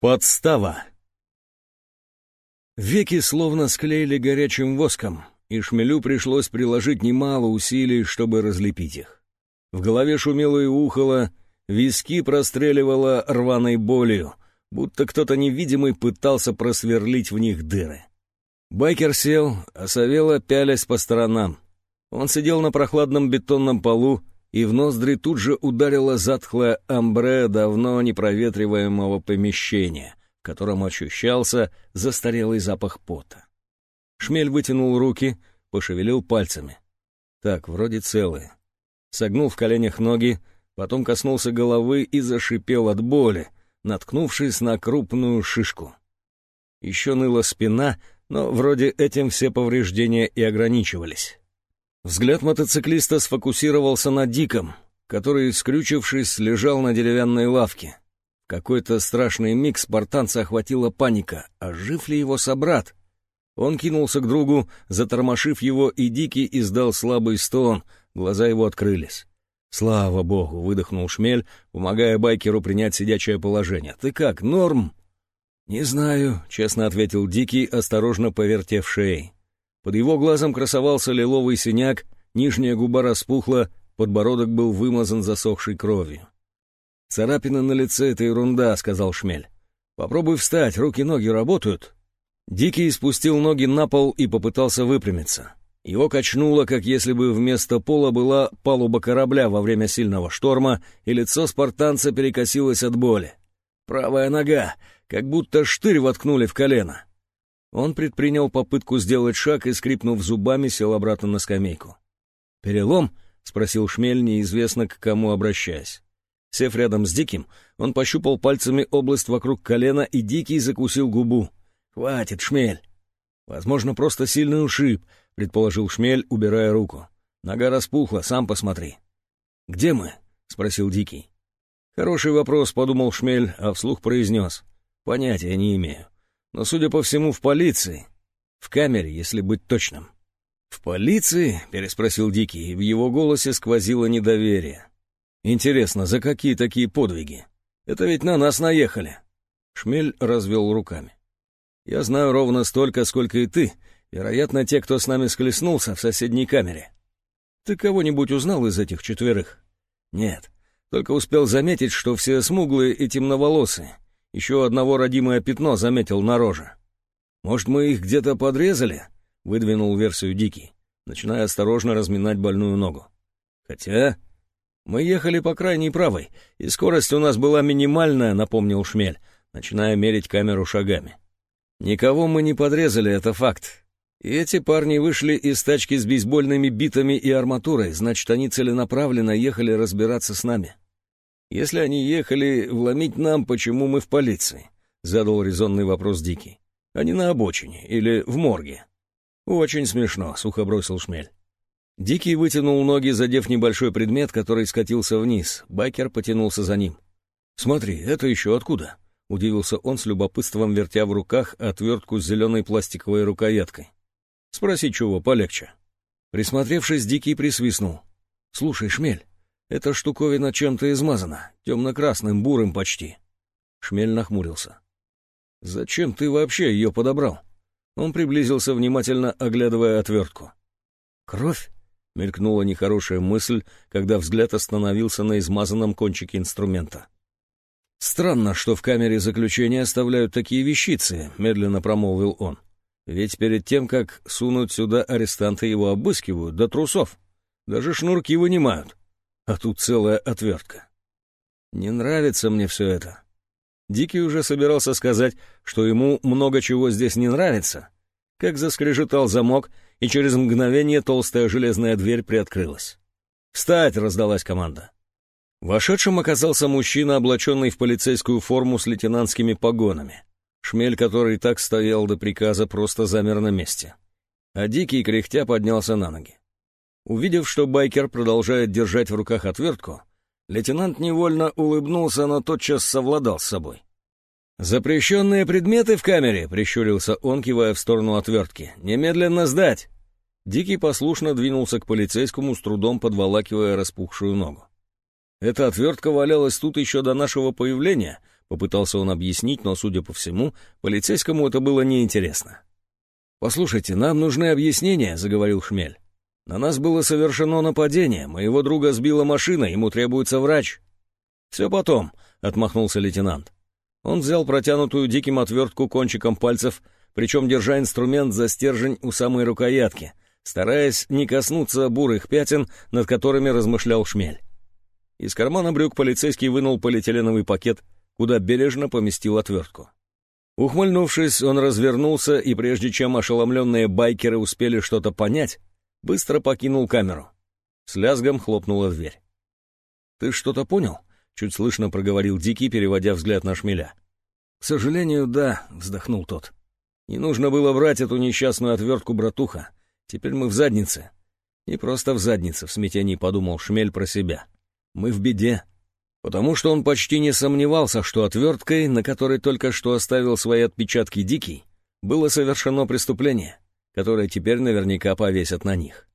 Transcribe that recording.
Подстава. Веки словно склеили горячим воском, и шмелю пришлось приложить немало усилий, чтобы разлепить их. В голове шумело и ухало, виски простреливало рваной болью, будто кто-то невидимый пытался просверлить в них дыры. Байкер сел, а Савела пялясь по сторонам. Он сидел на прохладном бетонном полу, и в ноздри тут же ударило затхлое амбре давно непроветриваемого помещения, в котором ощущался застарелый запах пота. Шмель вытянул руки, пошевелил пальцами. Так, вроде целые. Согнул в коленях ноги, потом коснулся головы и зашипел от боли, наткнувшись на крупную шишку. Еще ныла спина, но вроде этим все повреждения и ограничивались. Взгляд мотоциклиста сфокусировался на Диком, который, скрючившись, лежал на деревянной лавке. Какой-то страшный миг спартанца охватила паника. А жив ли его собрат? Он кинулся к другу, затормошив его, и Дикий издал слабый стон, глаза его открылись. «Слава богу!» — выдохнул Шмель, помогая байкеру принять сидячее положение. «Ты как, норм?» «Не знаю», — честно ответил Дикий, осторожно повертев шеей. Под его глазом красовался лиловый синяк, нижняя губа распухла, подбородок был вымазан засохшей кровью. «Царапина на лице — это ерунда», — сказал Шмель. «Попробуй встать, руки-ноги работают». Дикий спустил ноги на пол и попытался выпрямиться. Его качнуло, как если бы вместо пола была палуба корабля во время сильного шторма, и лицо спартанца перекосилось от боли. Правая нога, как будто штырь воткнули в колено. Он предпринял попытку сделать шаг и, скрипнув зубами, сел обратно на скамейку. «Перелом?» — спросил Шмель, неизвестно к кому обращаясь. Сев рядом с Диким, он пощупал пальцами область вокруг колена, и Дикий закусил губу. «Хватит, Шмель!» «Возможно, просто сильный ушиб», — предположил Шмель, убирая руку. «Нога распухла, сам посмотри». «Где мы?» — спросил Дикий. «Хороший вопрос», — подумал Шмель, а вслух произнес. «Понятия не имею но, судя по всему, в полиции. В камере, если быть точным. «В полиции?» — переспросил Дикий, и в его голосе сквозило недоверие. «Интересно, за какие такие подвиги? Это ведь на нас наехали!» Шмель развел руками. «Я знаю ровно столько, сколько и ты. Вероятно, те, кто с нами склеснулся в соседней камере. Ты кого-нибудь узнал из этих четверых?» «Нет, только успел заметить, что все смуглые и темноволосые, еще одного родимое пятно заметил на роже. «Может, мы их где-то подрезали?» — выдвинул версию Дикий, начиная осторожно разминать больную ногу. «Хотя...» «Мы ехали по крайней правой, и скорость у нас была минимальная», — напомнил Шмель, начиная мерить камеру шагами. «Никого мы не подрезали, это факт. И эти парни вышли из тачки с бейсбольными битами и арматурой, значит, они целенаправленно ехали разбираться с нами. «Если они ехали вломить нам, почему мы в полиции?» — задал резонный вопрос Дикий. «Они на обочине или в морге?» «Очень смешно», — сухо бросил Шмель. Дикий вытянул ноги, задев небольшой предмет, который скатился вниз. Байкер потянулся за ним. «Смотри, это еще откуда?» — удивился он с любопытством, вертя в руках отвертку с зеленой пластиковой рукояткой. «Спроси чего полегче». Присмотревшись, Дикий присвистнул. «Слушай, Шмель, эта штуковина чем-то измазана, темно-красным, бурым почти. Шмель нахмурился. «Зачем ты вообще ее подобрал?» Он приблизился, внимательно оглядывая отвертку. «Кровь?» — мелькнула нехорошая мысль, когда взгляд остановился на измазанном кончике инструмента. «Странно, что в камере заключения оставляют такие вещицы», — медленно промолвил он. «Ведь перед тем, как сунуть сюда арестанты, его обыскивают до трусов. Даже шнурки вынимают а тут целая отвертка. Не нравится мне все это. Дикий уже собирался сказать, что ему много чего здесь не нравится, как заскрежетал замок, и через мгновение толстая железная дверь приоткрылась. «Встать!» — раздалась команда. Вошедшим оказался мужчина, облаченный в полицейскую форму с лейтенантскими погонами. Шмель, который так стоял до приказа, просто замер на месте. А Дикий, кряхтя, поднялся на ноги. Увидев, что байкер продолжает держать в руках отвертку, лейтенант невольно улыбнулся, но тотчас совладал с собой. «Запрещенные предметы в камере!» — прищурился он, кивая в сторону отвертки. «Немедленно сдать!» Дикий послушно двинулся к полицейскому, с трудом подволакивая распухшую ногу. «Эта отвертка валялась тут еще до нашего появления», — Попытался он объяснить, но, судя по всему, полицейскому это было неинтересно. «Послушайте, нам нужны объяснения», — заговорил Шмель. «На нас было совершено нападение, моего друга сбила машина, ему требуется врач». «Все потом», — отмахнулся лейтенант. Он взял протянутую диким отвертку кончиком пальцев, причем держа инструмент за стержень у самой рукоятки, стараясь не коснуться бурых пятен, над которыми размышлял Шмель. Из кармана брюк полицейский вынул полиэтиленовый пакет, куда бережно поместил отвертку. Ухмыльнувшись, он развернулся, и прежде чем ошеломленные байкеры успели что-то понять, быстро покинул камеру. С лязгом хлопнула дверь. «Ты что-то понял?» — чуть слышно проговорил Дикий, переводя взгляд на шмеля. «К сожалению, да», — вздохнул тот. «Не нужно было брать эту несчастную отвертку, братуха. Теперь мы в заднице». «Не просто в заднице», — в смятении подумал шмель про себя. Мы в беде. Потому что он почти не сомневался, что отверткой, на которой только что оставил свои отпечатки Дикий, было совершено преступление, которое теперь наверняка повесят на них.